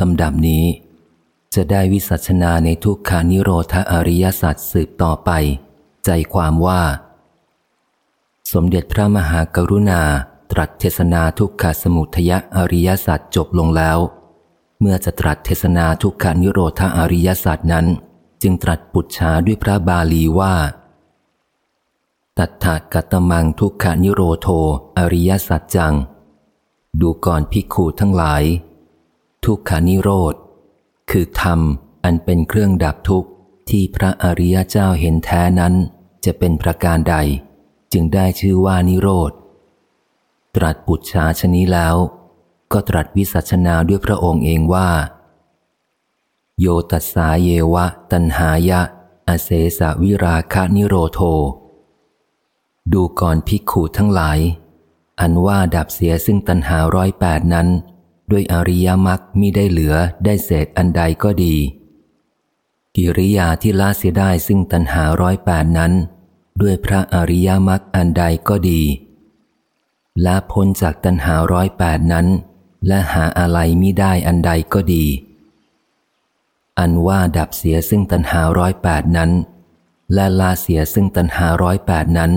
ตำดับนี้ จะได้วิสัชนาในทุกขานิโรธอริยสัจสืบต่อไป ใจความว่า สมเด็จพระมหากรุณาตรัสเทศนาทุกขสมุทยอริยสัจจบลงแล้ว เมื่อจะตรัสเทศนาทุกขานิโรธอริยสัจนั้น จึงตรัสปุจฉาด้วยพระบาลีว่าตัทธกัตมังทุกขานิโรโท อริยสัจจัง ดูก่อนพิกขูทั้งหลาย ทุกขานิโรธ คือธรรมอันเป็นเครื่องดับทุกข์ที่พระอริยเจ้าเห็นแท้นั้นจะเป็นประการใด จึงได้ชื่อว่านิโรธ ตรัสปุจฉาชนี้แล้ว ก็ตรัสวิสัชนาด้วยพระองค์เองว่า โยตัสสาเยวะตันหายะ อเสสวิราคานิโรโท ดูก่อนภิกขุทั้งหลาย อันว่าดับเสียซึ่งตันหาร้อยแปดนั้น ด้วยอริยมรรคมิได้เหลือได้เศษอันใดก็ดี กิริยาที่ละเสียได้ซึ่งตันหาร้อยแปดนั้น ด้วยพระอริยมรรคอันใดก็ดีละพ้นจากตัณหาร้อยแปดนั้น และหาอะไรมิได้อันใดก็ดี อันว่าดับเสียซึ่งตัณหาร้อยแปดนั้น และลาเสียซึ่งตัณหาร้อยแปดนั้น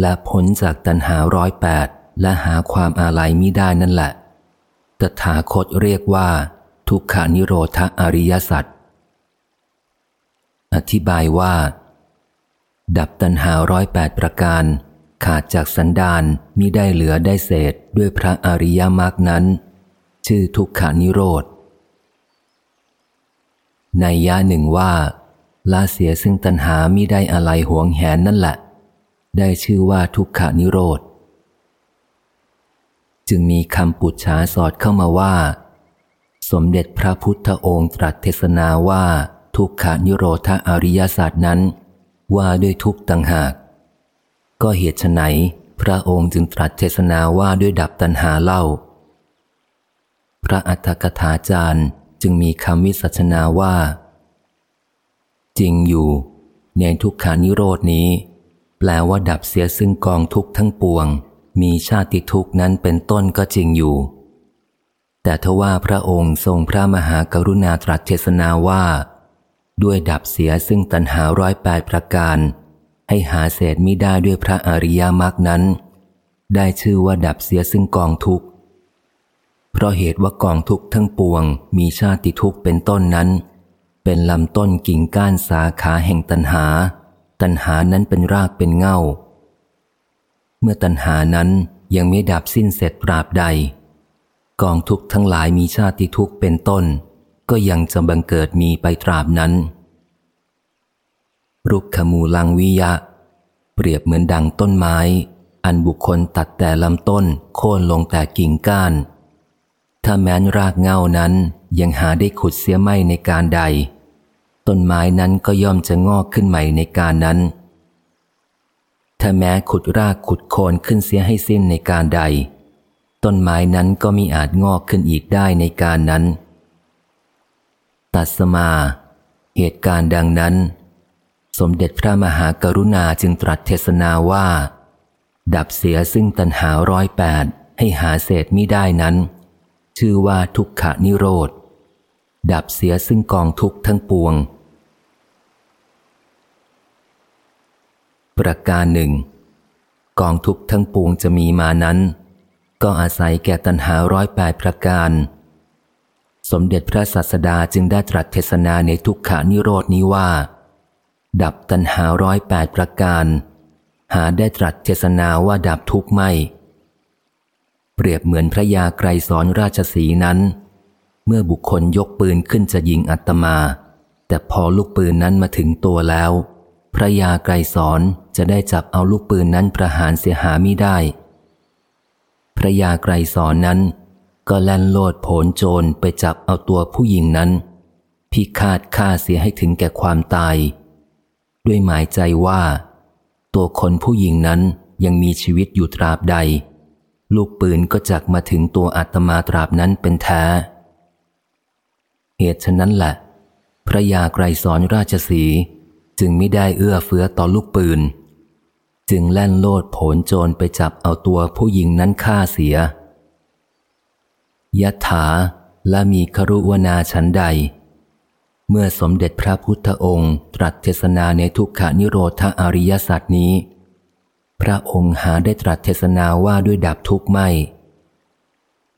และพ้นจากตัณหาร้อยแปดและหาความอะไรมิได้นั่นแหละ ตถาคตเรียกว่า ทุกขานิโรธอริยสัจอธิบายว่า ดับตัณหาร้อยแปดประการ ขาดจากสันดานมิได้เหลือได้เศษด้วยพระอริยมรรคนั้น ชื่อทุกขานิโรธในยะหนึ่งว่าลาเสียซึ่งตัณหามิได้อะไรหวงแหนนั่นแหละ ได้ชื่อว่าทุกขานิโรธ จึงมีคำปุจฉาสอดเข้ามาว่า สมเด็จพระพุทธองค์ตรัสเทศนาว่าทุกขานิโรธอริยศาสตร์นั้น ว่าด้วยทุกต่างหาก ก็เหตุไฉนพระองค์จึงตรัสเทศนาว่าด้วยดับตัณหาเล่า พระอัฏฐกถาจารย์จึงมีคำวิสัชนาว่า จริงอยู่ ในทุกขานิโรดนี้ แปลว่าดับเสียซึ่งกองทุกทั้งปวง มีชาติทุกนั้นเป็นต้นก็จริงอยู่ แต่ทว่าพระองค์ทรงพระมหากรุณาตรัสเทศนาว่า ด้วยดับเสียซึ่งตัณหาร้อยแปดประการ ให้หาเศษมิได้ด้วยพระอริยมรรคนั้น ได้ชื่อว่าดับเสียซึ่งกองทุกข์ เพราะเหตุว่ากองทุกข์ทั้งปวง มีชาติทุกข์เป็นต้นนั้น เป็นลำต้นกิ่งก้านสาขาแห่งตัณหา ตัณหานั้นเป็นรากเป็นเง่า เมื่อตัณหานั้นยังไม่ดับสิ้นเสร็จปราบใด กองทุกข์ทั้งหลายมีชาติทุกข์เป็นต้น ก็ยังจะบังเกิดมีไปตราบนั้น รุกขมูลังวิยะ เปรียบเหมือนดังต้นไม้ อันบุคคลตัดแต่ลำต้นโค่นลงแต่กิ่งก้าน ถ้าแม้นรากเงานั้นยังหาได้ขุดเสียไม่ในการใด ต้นไม้นั้นก็ย่อมจะงอกขึ้นใหม่ในการนั้น ถ้าแม้ขุดรากขุดโคนขึ้นเสียให้สิ้นในการใด ต้นไม้นั้นก็มีอาจงอกขึ้นอีกได้ในการนั้น ตัสมา เหตุการณ์ดังนั้น สมเด็จพระมหากรุณาจึงตรัสเทศนาว่า ดับเสียซึ่งตัณหาร้อยแปดให้หาเศษมิได้นั้น ชื่อว่าทุกขนิโรธ ดับเสียซึ่งกองทุกทั้งปวง ประการหนึ่ง กองทุกทั้งปวงจะมีมานั้น ก็อาศัยแก่ตัณหาร้อยแปดประการ สมเด็จพระสัสดาจึงได้ตรัสเทศนาในทุกขานิโรดนี้ว่า ดับตัณหาร้อยแปดประการ หาได้ตรัสเทศนาว่าดับทุกไม่ เปรียบเหมือนพระยาไกรสอนราชสีนั้น เมื่อบุคคลยกปืนขึ้นจะยิงอัตมา แต่พอลูกปืนนั้นมาถึงตัวแล้ว พระยาไกรสอนจะได้จับเอาลูกปืนนั้นประหารเสียหาม่ได้ พระยาไกรสอนนั้น ก็แล่นโลดโผนโจรไปจับเอาตัวผู้หญิงนั้น พิฆาตฆ่าเสียให้ถึงแก่ความตาย ด้วยหมายใจว่า ตัวคนผู้หญิงนั้นยังมีชีวิตอยู่ตราบใด ลูกปืนก็จักมาถึงตัวอาตมาตราบนั้นเป็นแท้ เหตุฉะนั้นแหละ พระยาไกรสอนราชสี จึงไม่ได้เอื้อเฟื้อต่อลูกปืน จึงแล่นโลดโผนโจรไปจับเอาตัวผู้หญิงนั้นฆ่าเสียยะถาและมีครุวนาชันใด เมื่อสมเด็จพระพุทธองค์ตรัสเทศนาในทุกขานิโรธอริยสัจนี้ พระองค์หาได้ตรัสเทศนาว่าด้วยดับทุกข์ไม่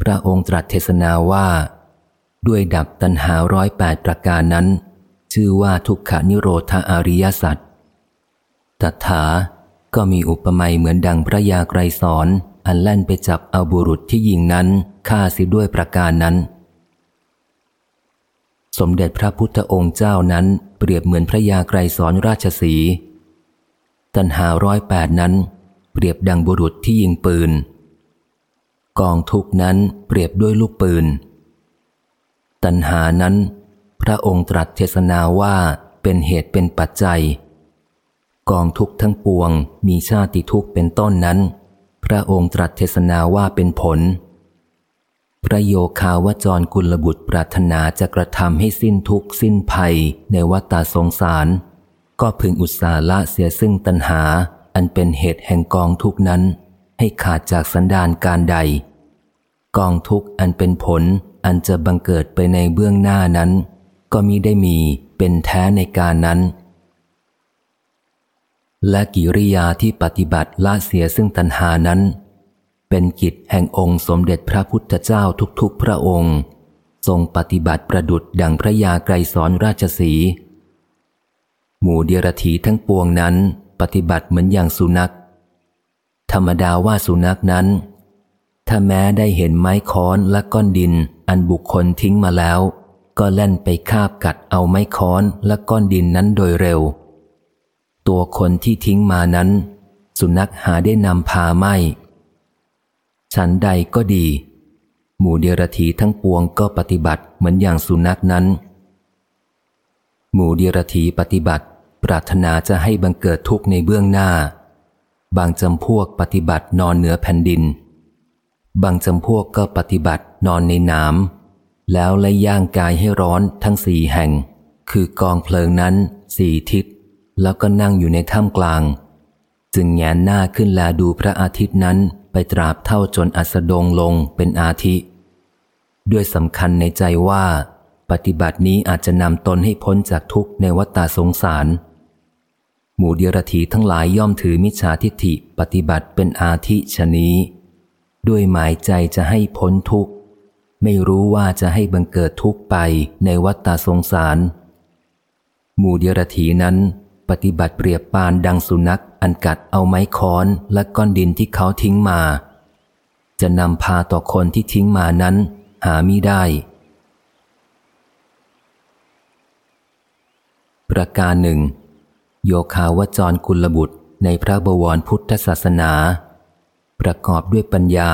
พระองค์ตรัสเทศนาว่า ด้วยดับตัณหาร้อยแปดประการนั้น ชื่อว่าทุกขานิโรธอริยสัจตถาก็มีอุปมาเหมือนดังพระยาไกรสอนอันแล่นไปจับเอาบุรุษที่ยิงนั้นฆ่าสิด้วยประการนั้น สมเด็จพระพุทธองค์เจ้านั้นเปรียบเหมือนพระยาไกรสอนราชสี ตันหาร้อยแปดนั้น เปรียบดังบุรุษที่ยิงปืน กองทุกนั้นเปรียบด้วยลูกปืน ตันหานั้น พระองค์ตรัสเทศนาว่าเป็นเหตุเป็นปัจจัย กองทุกทั้งปวงมีชาติทุกเป็นต้นนั้น พระองค์ตรัสเทศนาว่าเป็นผล พระโยคาวจรกุลบุตรปรารถนาจะกระทำให้สิ้นทุกข์สิ้นภัยในวัฏสงสาร ก็พึงอุตสาละเสียซึ่งตัณหา อันเป็นเหตุแห่งกองทุกนั้น ให้ขาดจากสันดานการใด กองทุกอันเป็นผลอันจะบังเกิดไปในเบื้องหน้านั้น ก็มิได้มีเป็นแท้ในการนั้น และกิริยาที่ปฏิบัติละเสียซึ่งตัณหานั้น เป็นกิจแห่งองค์สมเด็จพระพุทธเจ้าทุกๆพระองค์ ทรงปฏิบัติประดุดดังพระยาไกรสอนราชสี หมู่เดียรถีทั้งปวงนั้นปฏิบัติเหมือนอย่างสุนัข ธรรมดาว่าสุนัขนั้น ถ้าแม้ได้เห็นไม้ค้อนและก้อนดินอันบุคคลทิ้งมาแล้ว ก็เล่นไปคาบกัดเอาไม้ค้อนและก้อนดินนั้นโดยเร็ว ตัวคนที่ทิ้งมานั้น สุนัขหาได้นำพาไม่ฉันใดก็ดี หมู่เดียรถีทั้งปวงก็ปฏิบัติเหมือนอย่างสุนัขนั้น หมู่เดียรถีปฏิบัติ ปรารถนาจะให้บังเกิดทุกข์ในเบื้องหน้า บางจำพวกปฏิบัตินอนเหนือแผ่นดิน บางจำพวกก็ปฏิบัตินอนในน้ำ แล้วไล่ย่างกายให้ร้อนทั้งสี่แห่ง คือกองเพลิงนั้นสี่ทิศ แล้วก็นั่งอยู่ในถ้ำกลาง จึงแงนหน้าขึ้นแลดูพระอาทิตย์นั้นไปตราบเท่าจนอัสดงลงเป็นอาทิ ด้วยสำคัญในใจว่า ปฏิบัตินี้อาจจะนำตนให้พ้นจากทุกข์ในวัฏสงสาร หมู่เดียรถีทั้งหลายย่อมถือมิจฉาทิฏฐิปฏิบัติเป็นอาทิชนี้ ด้วยหมายใจจะให้พ้นทุกข์ ไม่รู้ว่าจะให้บังเกิดทุกข์ไปในวัฏสงสาร หมู่เดียรถีนั้น ปฏิบัติเปรียบปานดังสุนัขอันกัดเอาไม้ค้อนและก้อนดินที่เขาทิ้งมา จะนำพาต่อคนที่ทิ้งมานั้น หามิได้ ประการหนึ่ง โยคาวจรกุลบุตรในพระบวรพุทธศาสนา ประกอบด้วยปัญญา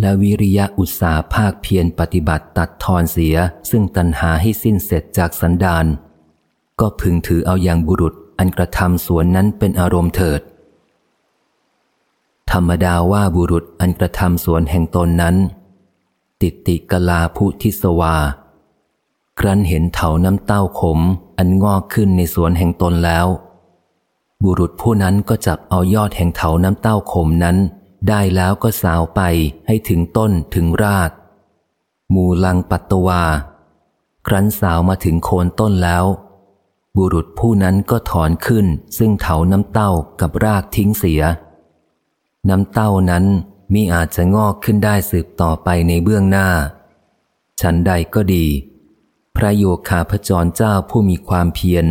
และวิริยะอุตสาภาคเพียรปฏิบัติตัดทอนเสีย ซึ่งตัณหาให้สิ้นเสร็จจากสันดานก็พึงถือเอาอย่างบุรุษอันกระทำสวนนั้นเป็นอารมณ์เถิด ธรรมดาว่าบุรุษอันกระทำสวนแห่งตนนั้น ติติกลาผู้ทิสวา ครั้นเห็นเถาน้ำเต้าขมอันงอกขึ้นในสวนแห่งตนแล้ว บุรุษผู้นั้นก็จับเอายอดแห่งเถาน้ำเต้าขมนั้น ได้แล้วก็สาวไปให้ถึงต้นถึงราก มูลังปัตตวา ครั้นสาวมาถึงโคนต้นแล้ว บุรุษผู้นั้นก็ถอนขึ้น ซึ่งเถาน้ำเต้ากับรากทิ้งเสีย น้ำเต้านั้นมิอาจจะงอกขึ้นได้สืบต่อไปในเบื้องหน้า ฉันใดก็ดี พระโยคาพจรเจ้าผู้มีความเพียร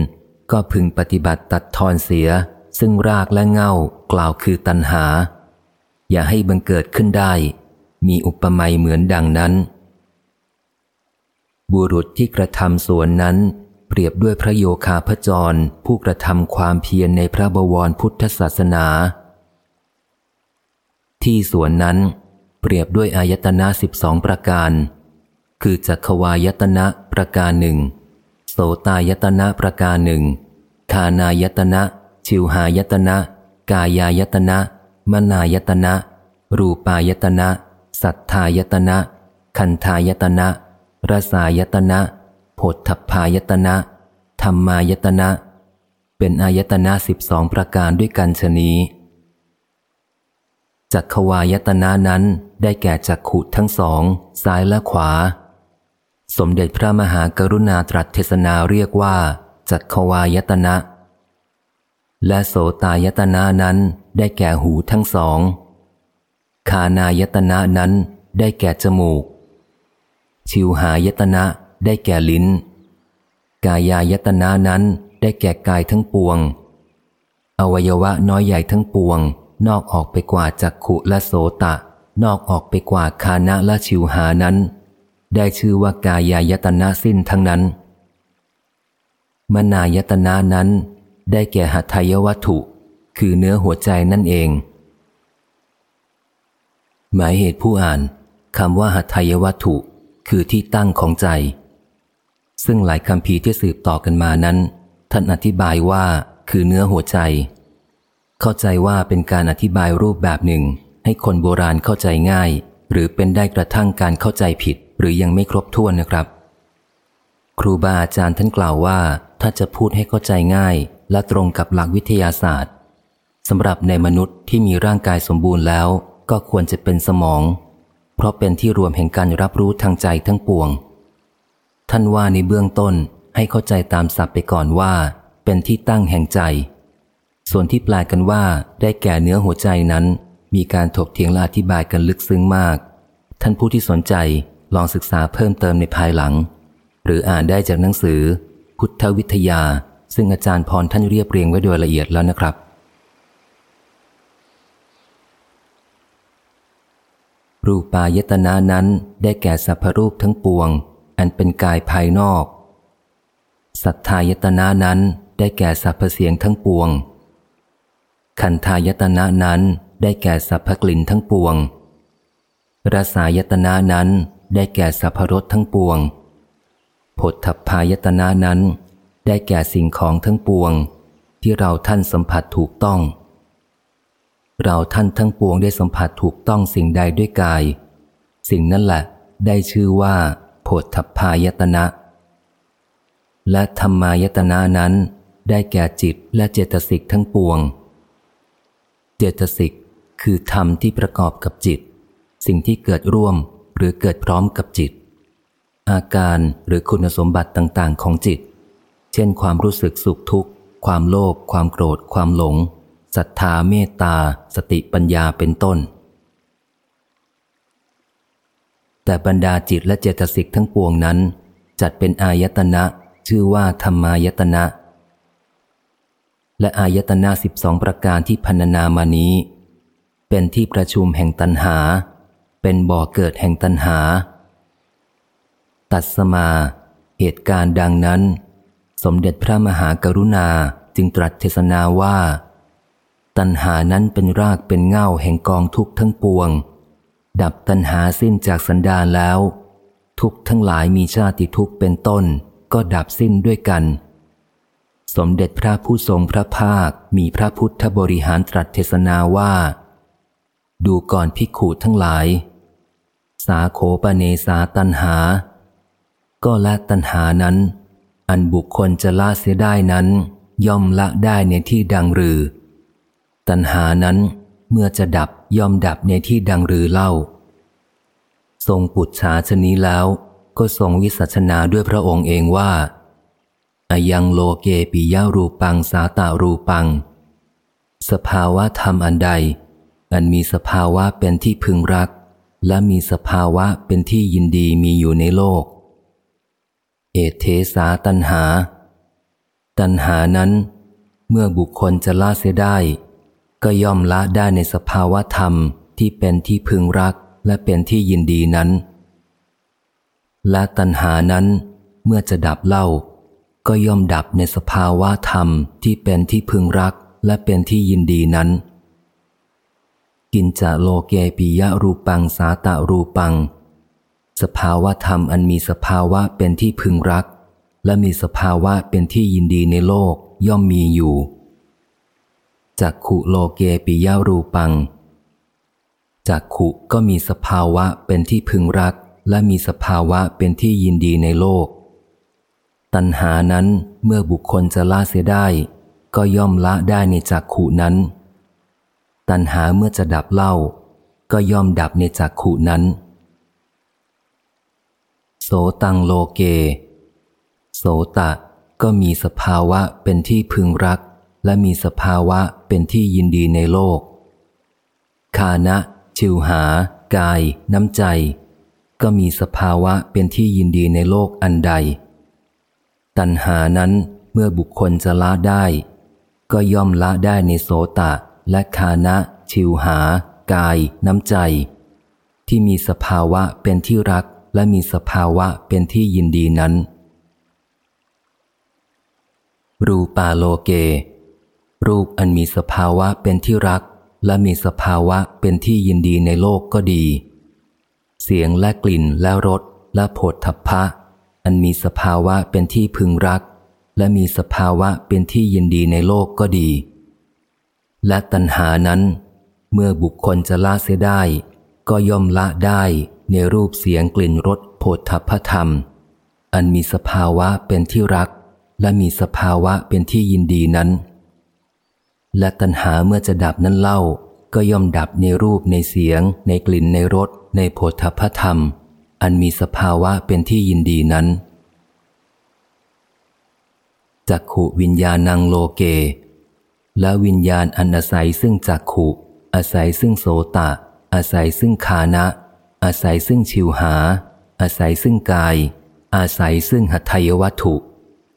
ก็พึงปฏิบัติตัดทอนเสีย ซึ่งรากและเง่ากล่าวคือตัณหา อย่าให้บังเกิดขึ้นได้ มีอุปมาเหมือนดังนั้น บุรุษที่กระทำสวนนั้น เปรียบด้วยพระโยคาพจร ผู้กระทำความเพียรในพระบวรพุทธศาสนา ที่ส่วนนั้น เปรียบด้วยอายตนะสิบสองประการ คือจักขวายตนะประการหนึ่งโสตายตนะประการหนึ่งคานายตนะ ชิวหายตนะ กายายตนะ มนายตนะ รูปายตนะ สัทธายตนะ คันธายตนะรสายตนะโพธพายตนะ ธรรมายตนะ เป็นอายตนะสิบสองประการด้วยกันชนีจักขวายตนะนั้นได้แก่จักขุทั้งสอง ซ้ายและขวา สมเด็จพระมหากรุณาตรัสเทศนาเรียกว่าจักขวายตนะ และโสตายตนะนั้น ได้แก่หูทั้งสอง คานายตนะนั้นได้แก่จมูก ชิวหายตนะได้แก่ลิ้น กายายตนะนั้นได้แก่กายทั้งปวง อวัยวะน้อยใหญ่ทั้งปวง นอกออกไปกว่าจักขุและโสตะ นอกออกไปกว่าคานะและชิวหานั้น ได้ชื่อว่ากายายตนะสิ้นทั้งนั้น มนายตนะนั้นได้แก่หัตถยวัตถุ คือเนื้อหัวใจนั่นเอง หมายเหตุผู้อ่านคำว่าหัตถยวัตถุ คือที่ตั้งของใจ ซึ่งหลายคำพีที่สืบต่อกันมานั้น ท่านอธิบายว่าคือเนื้อหัวใจ เข้าใจว่าเป็นการอธิบายรูปแบบหนึ่ง ให้คนโบราณเข้าใจง่าย หรือเป็นได้กระทั่งการเข้าใจผิด หรือยังไม่ครบถ้วนนะครับ ครูบาอาจารย์ท่านกล่าวว่า ถ้าจะพูดให้เข้าใจง่าย และตรงกับหลักวิทยาศาสตร์ สำหรับในมนุษย์ที่มีร่างกายสมบูรณ์แล้ว ก็ควรจะเป็นสมอง เพราะเป็นที่รวมแห่งการรับรู้ทางใจทั้งปวง ท่านว่าในเบื้องต้นให้เข้าใจตามศัพท์ไปก่อนว่า เป็นที่ตั้งแห่งใจ ส่วนที่แปลกันว่า ได้แก่เนื้อหัวใจนั้น มีการถกเถียงและอธิบายกันลึกซึ้งมาก ท่านผู้ที่สนใจลองศึกษาเพิ่มเติมในภายหลัง หรืออ่านได้จากหนังสือ พุทธวิทยา ซึ่งอาจารย์พรท่านเรียบเรียงไว้โดยละเอียดแล้วนะครับ รูปายตนานั้นได้แก่สัพพรูปทั้งปวง อันเป็นกายภายนอก สัทธายตนานั้นได้แก่สัพพเสียงทั้งปวงขันธายตนานั้นได้แก่สัพพกลิ่นทั้งปวง รสายตนานั้นได้แก่สัพพรสทั้งปวงผลทัพพายตนานั้น ได้แก่สิ่งของทั้งปวง ที่เราท่านสัมผัสถูกต้อง เราท่านทั้งปวงได้สัมผัสถูกต้องสิ่งใดด้วยกาย สิ่งนั้นแหละ ได้ชื่อว่าโพธพายตนะ และธรรมายตนะนั้น ได้แก่จิตและเจตสิกทั้งปวง เจตสิกคือธรรมที่ประกอบกับจิต สิ่งที่เกิดร่วมหรือเกิดพร้อมกับจิต อาการหรือคุณสมบัติต่าง ๆ ของจิต เช่นความรู้สึกสุขทุกข์ ความโลภความโกรธ ความหลง ศรัทธาเมตตา สติปัญญาเป็นต้น แต่บรรดาจิตและเจตสิกทั้งปวงนั้น จัดเป็นอายตนะชื่อว่าธรรมายตนะ และอายตนะสิบสองประการที่พันนามานี้ เป็นที่ประชุมแห่งตันหา เป็นบ่อเกิดแห่งตันหา ตัดสมา เหตุการณ์ดังนั้น สมเด็จพระมหากรุณาจึงตรัสเทศนาว่า ตัณหานั้นเป็นรากเป็นเง่าแห่งกองทุกข์ทั้งปวง ดับตัณหาสิ้นจากสันดานแล้ว ทุกทั้งหลายมีชาติทุกข์เป็นต้น ก็ดับสิ้นด้วยกัน สมเด็จพระผู้ทรงพระภาคมีพระพุทธบริหารตรัสเทศนาว่า ดูก่อนพิกขูทั้งหลาย สาโคปเนสาตัณหา ก็ละตัณหานั้น อันบุคคลจะละเสียได้นั้น ย่อมละได้ในที่ดังหรือ ตัณหานั้นเมื่อจะดับย่อมดับในที่ดังรือเล่า ทรงปุจฉาชนี้แล้ว ก็ทรงวิสัชนาด้วยพระองค์เองว่าอายังโลเกปิยารูปังสาตารูปัง สภาวะธรรมอันใด อันมีสภาวะเป็นที่พึงรัก และมีสภาวะเป็นที่ยินดีมีอยู่ในโลก เอเทสาตัณหา ตัณหานั้น เมื่อบุคคลจะละเสียได้ ก็ย่อมละได้ในสภาวะธรรมที่เป็นที่พึงรักและเป็นที่ยินดีนั้น และตัณหานั้นเมื่อจะดับเล่า ก็ย่อมดับในสภาวะธรรมที่เป็นที่พึงรักและเป็นที่ยินดีนั้น กินจะโลเกปิยะรูปังสาตะรูปัง สภาวะธรรมอันมีสภาวะเป็นที่พึงรัก และมีสภาวะเป็นที่ยินดีในโลกย่อมมีอยู่ จักขุโลเกปิยารูปัง จักขุก็มีสภาวะเป็นที่พึงรัก และมีสภาวะเป็นที่ยินดีในโลก ตัณหานั้นเมื่อบุคคลจะละเสียได้ ก็ย่อมละได้ในจักขุนั้น ตัณหาเมื่อจะดับเล่า ก็ย่อมดับในจักขุนั้น โสตังโลเก โสตะก็มีสภาวะเป็นที่พึงรัก และมีสภาวะเป็นที่ยินดีในโลก คานะ ชิวหา กาย น้ำใจ ก็มีสภาวะเป็นที่ยินดีในโลกอันใด ตัณหานั้นเมื่อบุคคลจะละได้ ก็ย่อมละได้ในโสตะ และคานะ ชิวหา กาย น้ำใจ ที่มีสภาวะเป็นที่รักและมีสภาวะเป็นที่ยินดีนั้น รูปาโลเก รูปอันมีสภาวะเป็นที่รัก และมีสภาวะเป็นที่ยินดีในโลกก็ดี เสียงและกลิ่นและรสและโผฏฐัพพะ อันมีสภาวะเป็นที่พึงรัก และมีสภาวะเป็นที่ยินดีในโลกก็ดี และตัณหานั้น เมื่อบุคคลจะละเสียได้ ก็ย่อมละได้ในรูปเสียงกลิ่นรสโผฏฐัพพธรรม อันมีสภาวะเป็นที่รัก และมีสภาวะเป็นที่ยินดีนั้น และตัณหาเมื่อจะดับนั้นเล่า ก็ย่อมดับในรูปในเสียง ในกลิ่นในรส ในโผฏฐพธรรม อันมีสภาวะเป็นที่ยินดีนั้นจักขุวิญญาณังโลเก และวิญญาณอันอาศัยซึ่งจักขุ อาศัยซึ่งโสตะ อาศัยซึ่งคานะ อาศัยซึ่งชิวหา อาศัยซึ่งกาย อาศัยซึ่งหัตถยวัตถุ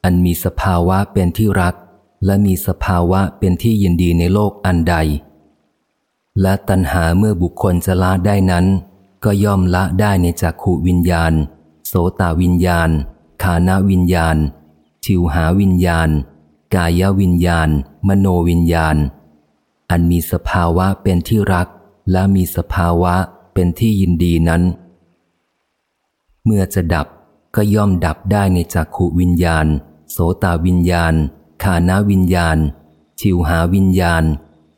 อันมีสภาวะเป็นที่รัก และมีสภาวะเป็นที่ยินดีในโลกอันใด และตัณหาเมื่อบุคคลจะละได้นั้น ก็ย่อมละได้ในจักขูวิญญาณ โสตวิญญาณคานาวิญญาณ ชิวหาวิญญาณ กายวิญญาณ มโนวิญญาณ อันมีสภาวะเป็นที่รัก และมีสภาวะเป็นที่ยินดีนั้น เมื่อจะดับก็ย่อมดับได้ในจักขุวิญญาณ โสตาวิญญาณ ขานาวิญญาณ ชิวหาวิญญาณ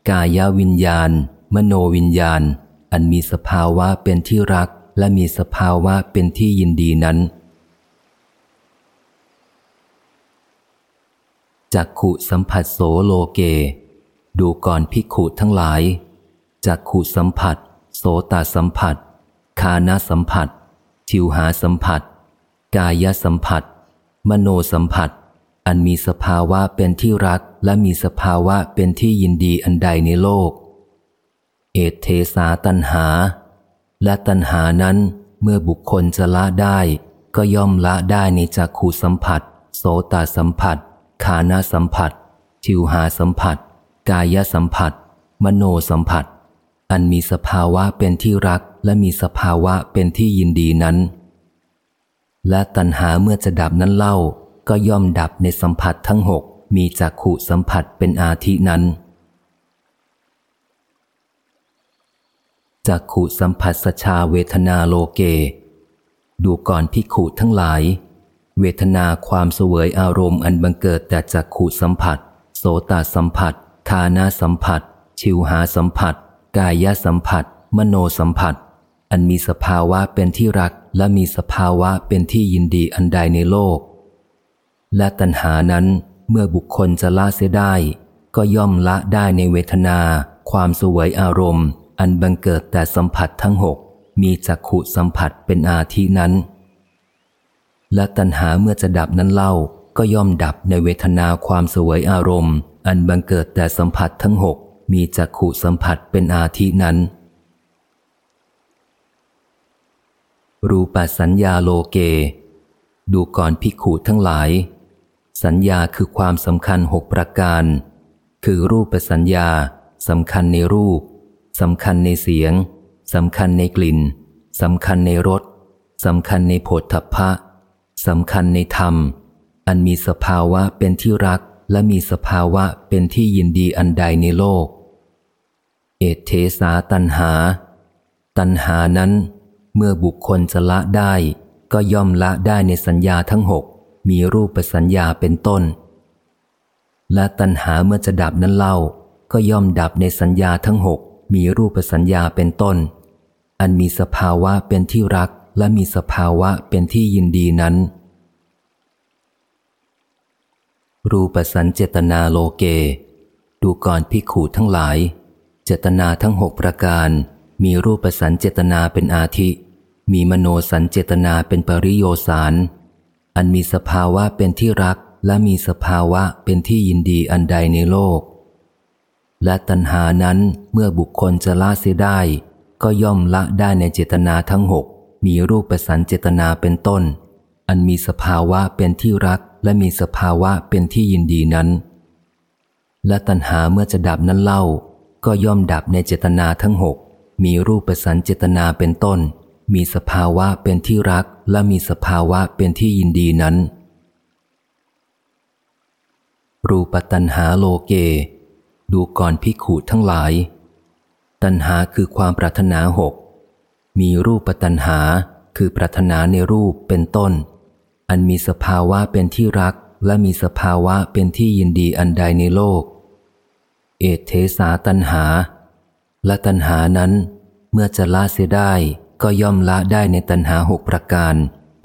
กายวิญญาณ มโนวิญญาณ อันมีสภาวะเป็นที่รักและมีสภาวะเป็นที่ยินดีนั้น จักขุสัมผัสโสโลเก ดูก่อนพิกขุทั้งหลาย จักขุสัมผัส โสตาสัมผัส คานาสัมผัส ชิวหาสัมผัส กายสัมผัส มโนสัมผัส อันมีสภาวะเป็นที่รักและมีสภาวะเป็นที่ยินดีอันใดในโลก เอเทสาตันหา และตันหานั้นเมื่อบุคคลจะละได้ก็ย่อมละได้ในจักขูสัมผัส โสตสัมผัสคานาสัมผัสชิวหาสัมผัส กายสัมผัส มโนสัมผัส อันมีสภาวะเป็นที่รักและมีสภาวะเป็นที่ยินดีนั้น และตัณหาเมื่อจะดับนั้นเล่า ก็ย่อมดับในสัมผัสทั้งหกมีจักขุสัมผัสเป็นอาทินั้นจักขุสัมผัสสชาเวทนาโลเก ดูก่อนพิขุทั้งหลาย เวทนาความเสวยอารมณ์อันบังเกิดแต่จักขุสัมผัส โสตสัมผัสคานาสัมผัส ชิวหาสัมผัส กายสัมผัส มโนสัมผัส อันมีสภาวะเป็นที่รักและมีสภาวะเป็นที่ยินดีอันใดในโลก และตัณหานั้นเมื่อบุคคลจะละเสียได้ ก็ย่อมละได้ในเวทนา ความสวยอารมณ์ อันบังเกิดแต่สัมผัสทั้งหกมีจักขุสัมผัสเป็นอาทินั้น และตัณหาเมื่อจะดับนั้นเล่าก็ย่อมดับในเวทนาความสวยอารมณ์ อันบังเกิดแต่สัมผัสทั้งหกมีจักขุสัมผัสเป็นอาทินั้น รูปสัญญาโลเก ดูก่อนพิขูทั้งหลาย สัญญาคือความสำคัญหกประการ คือรูปสัญญาสำคัญในรูปสำคัญในเสียงสำคัญในกลิ่นสำคัญในรสสำคัญในโผฏฐัพพะสำคัญในธรรม อันมีสภาวะเป็นที่รักและมีสภาวะเป็นที่ยินดีอันใดในโลก เอเทสาตันหา ตันหานั้น เมื่อบุคคลจะละได้ ก็ย่อมละได้ในสัญญาทั้งหก มีรูปสัญญาเป็นต้น และตันหาเมื่อจะดับนั้นเล่า ก็ย่อมดับในสัญญาทั้งหกมีรูปสัญญาเป็นต้น อันมีสภาวะเป็นที่รักและมีสภาวะเป็นที่ยินดีนั้น รูปสันเจตนาโลเก ดูก่อนพิขูทั้งหลาย เจตนาทั้งหกประการ มีรูปสันเจตนาเป็นอาทิ มีมโนสัญเจตนาเป็นปริโยสาร อันมีสภาวะเป็นที่รักและมีสภาวะเป็นที่ยินดีอันใดในโลก และตัณหานั้นเมื่อบุคคลจะละเสียได้ ก็ย่อมละได้ในเจตนาทั้งหกมีรูปประสันเจตนาเป็นต้น อันมีสภาวะเป็นที่รักและมีสภาวะเป็นที่ยินดีนั้น และตัณหาเมื่อจะดับนั้นเล่า ก็ย่อมดับในเจตนาทั้งหกมีรูปประสันเจตนาเป็นต้น มีสภาวะเป็นที่รักและมีสภาวะเป็นที่ยินดีนั้น รูปตัณหาโลเก ดูก่อนพิขูทั้งหลาย ตัณหาคือความปรารถนาหก มีรูปตัณหาคือปรารถนาในรูปเป็นต้น อันมีสภาวะเป็นที่รักและมีสภาวะเป็นที่ยินดีอันใดในโลก เอเทสาตัณหา และตัณหานั้นเมื่อจะละเสียได้ ก็ย่อมละได้ในตัณหาหกประการ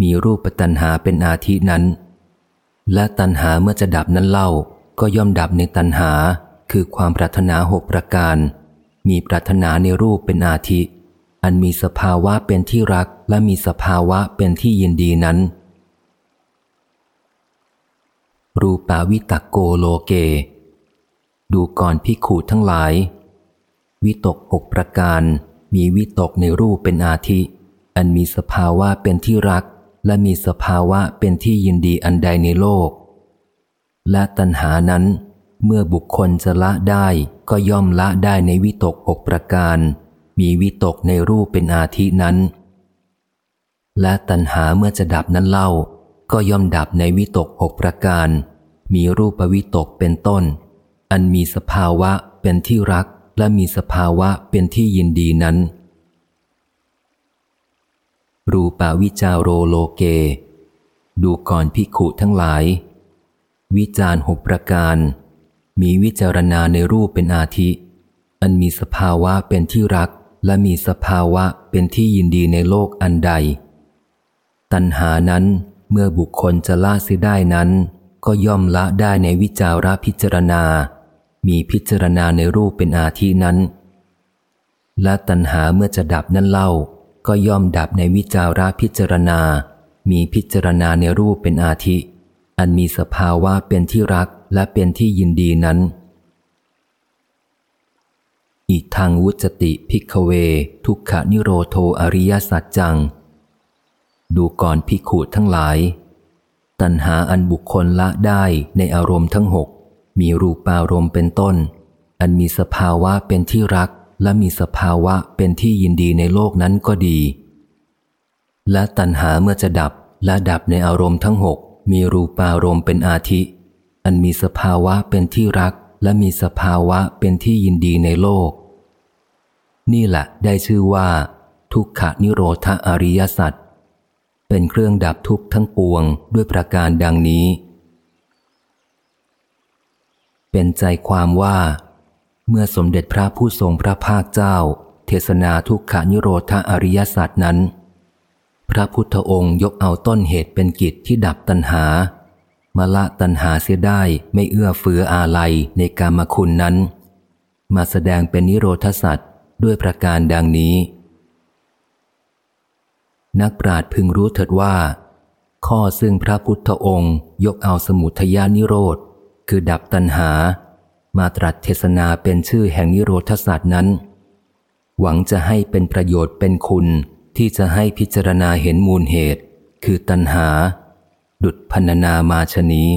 มีรูปตัณหาเป็นอาทินั้น และตัณหาเมื่อจะดับนั้นเล่า ก็ย่อมดับในตัณหา คือความปรารถนาหกประการ มีปรารถนาในรูปเป็นอาทิ อันมีสภาวะเป็นที่รักและมีสภาวะเป็นที่ยินดีนั้น รูปาวิตกโกโลเก ดูก่อนพิขูทั้งหลาย วิตกหกประการ มีวิตกในรูปเป็นอาทิ อันมีสภาวะเป็นที่รัก และมีสภาวะเป็นที่ยินดีอันใดในโลก และตัณหานั้น เมื่อบุคคลจะละได้ก็ย่อมละได้ในวิตกหกประการ มีวิตกในรูปเป็นอาทินั้น และตัณหาเมื่อจะดับนั้นเล่า ก็ย่อมดับในวิตกหกประการ มีรูปวิตกเป็นต้น อันมีสภาวะเป็นที่รัก และมีสภาวะเป็นที่ยินดีนั้น รูปาวิจาโรโลเก ดูก่อนพิขุทั้งหลาย วิจารหกประการ มีวิจารณาในรูปเป็นอาทิ อันมีสภาวะเป็นที่รัก และมีสภาวะเป็นที่ยินดีในโลกอันใด ตัณหานั้นเมื่อบุคคลจะละเสียได้นั้น ก็ย่อมละได้ในวิจาระพิจารณา มีพิจารณาในรูปเป็นอาทินั้น และตัณหาเมื่อจะดับนั้นเล่า ก็ย่อมดับในวิจาระพิจารณา มีพิจารณาในรูปเป็นอาทิ อันมีสภาวะเป็นที่รักและเป็นที่ยินดีนั้น อีกทางวุจติพิกเว ทุกขนิโรโทอริยสัจจัง ดูก่อนพิขูทั้งหลาย ตัณหาอันบุคคลละได้ในอารมณ์ทั้งหก มีรูปารมณ์เป็นต้น อันมีสภาวะเป็นที่รัก และมีสภาวะเป็นที่ยินดีในโลกนั้นก็ดี และตัณหาเมื่อจะดับและดับในอารมณ์ทั้งหกมีรูปารมณ์เป็นอาทิ อันมีสภาวะเป็นที่รัก และมีสภาวะเป็นที่ยินดีในโลก นี่แหละได้ชื่อว่า ทุกขนิโรธอริยสัจเป็นเครื่องดับทุกข์ทั้งปวงด้วยประการดังนี้ เป็นใจความว่า เมื่อสมเด็จพระผู้ทรงพระภาคเจ้า เทศนาทุกขานิโรธาอริยสัจนั้น พระพุทธองค์ยกเอาต้นเหตุเป็นกิจที่ดับตัณหา มาละตัณหาเสียได้ไม่เอื้อเฟื้ออาลัยในกามคุณนั้น มาแสดงเป็นนิโรธสัตว์ด้วยประการดังนี้ นักปราชญ์พึงรู้เถิดว่า ข้อซึ่งพระพุทธองค์ยกเอาสมุทยานิโรธ คือดับตัณหา มาตรัสเทศนาเป็นชื่อแห่งนิโรธศาสตร์นั้น หวังจะให้เป็นประโยชน์เป็นคุณที่จะให้พิจารณาเห็นมูลเหตุ คือตัณหา ดุดพันนามาชนี้